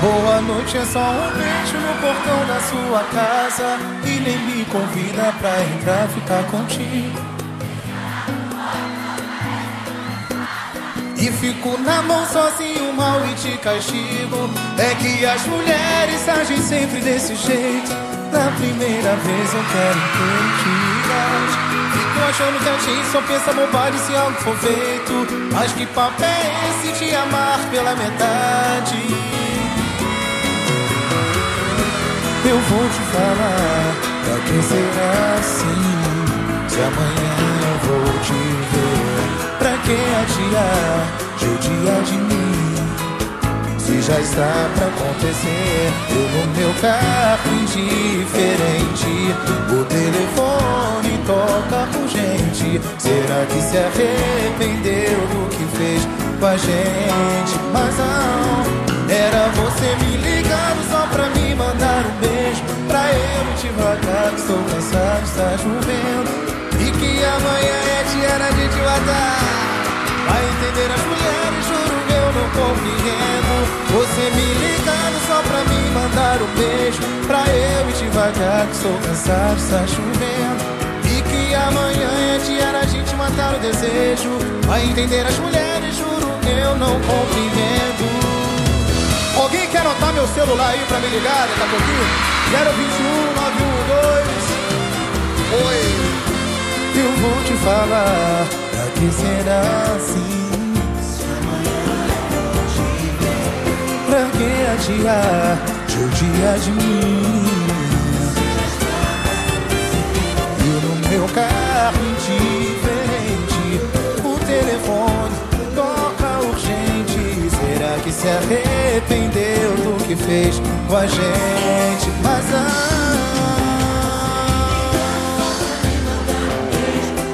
Boa noite é só um beijo no portão da sua casa. E nem me convida pra entrar ficar contigo. E fico na mão sozinho, mal e te castigo. É que as mulheres agem sempre desse jeito. Na primeira vez eu quero mentiras Fico achando que a gente só pensa bobagem se algo for feito Mas que papo é esse de amar pela metade? Eu vou te falar, pra que será assim? Se amanhã eu vou te ver, pra que adiar judia de mim? Se já está pra acontecer, eu no meu carro indiferente, Será que se arrependeu do que fez com a gente? Mas não, era você me ligando só pra me mandar um beijo. Devagar que estou cansado, está chovendo. E que amanhã é dia de te matar Vai entender as mulheres, juro eu não compreendo Você me ligando só pra me mandar um beijo. Pra eu ir devagar que estou cansado, está chovendo matar o desejo Vai entender as mulheres, juro eu não compreendo. Alguém quer anotar meu celular aí pra me ligar daqui a pouquinho? 021 912 Oi. Eu vou te falar Pra que será assim? Pra que adiar Judia de mim se arrependeu do que fez com a gente Mas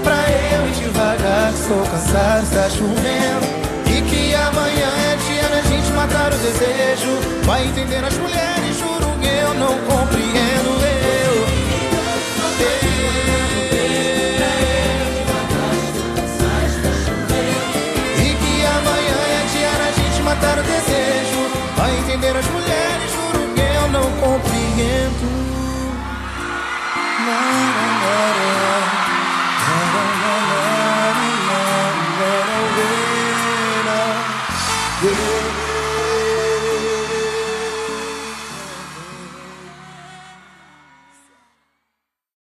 Pra eu ir devagar Estou cansado, está chovendo E que amanhã é dia da gente matar o desejo Vai entender as mulheres,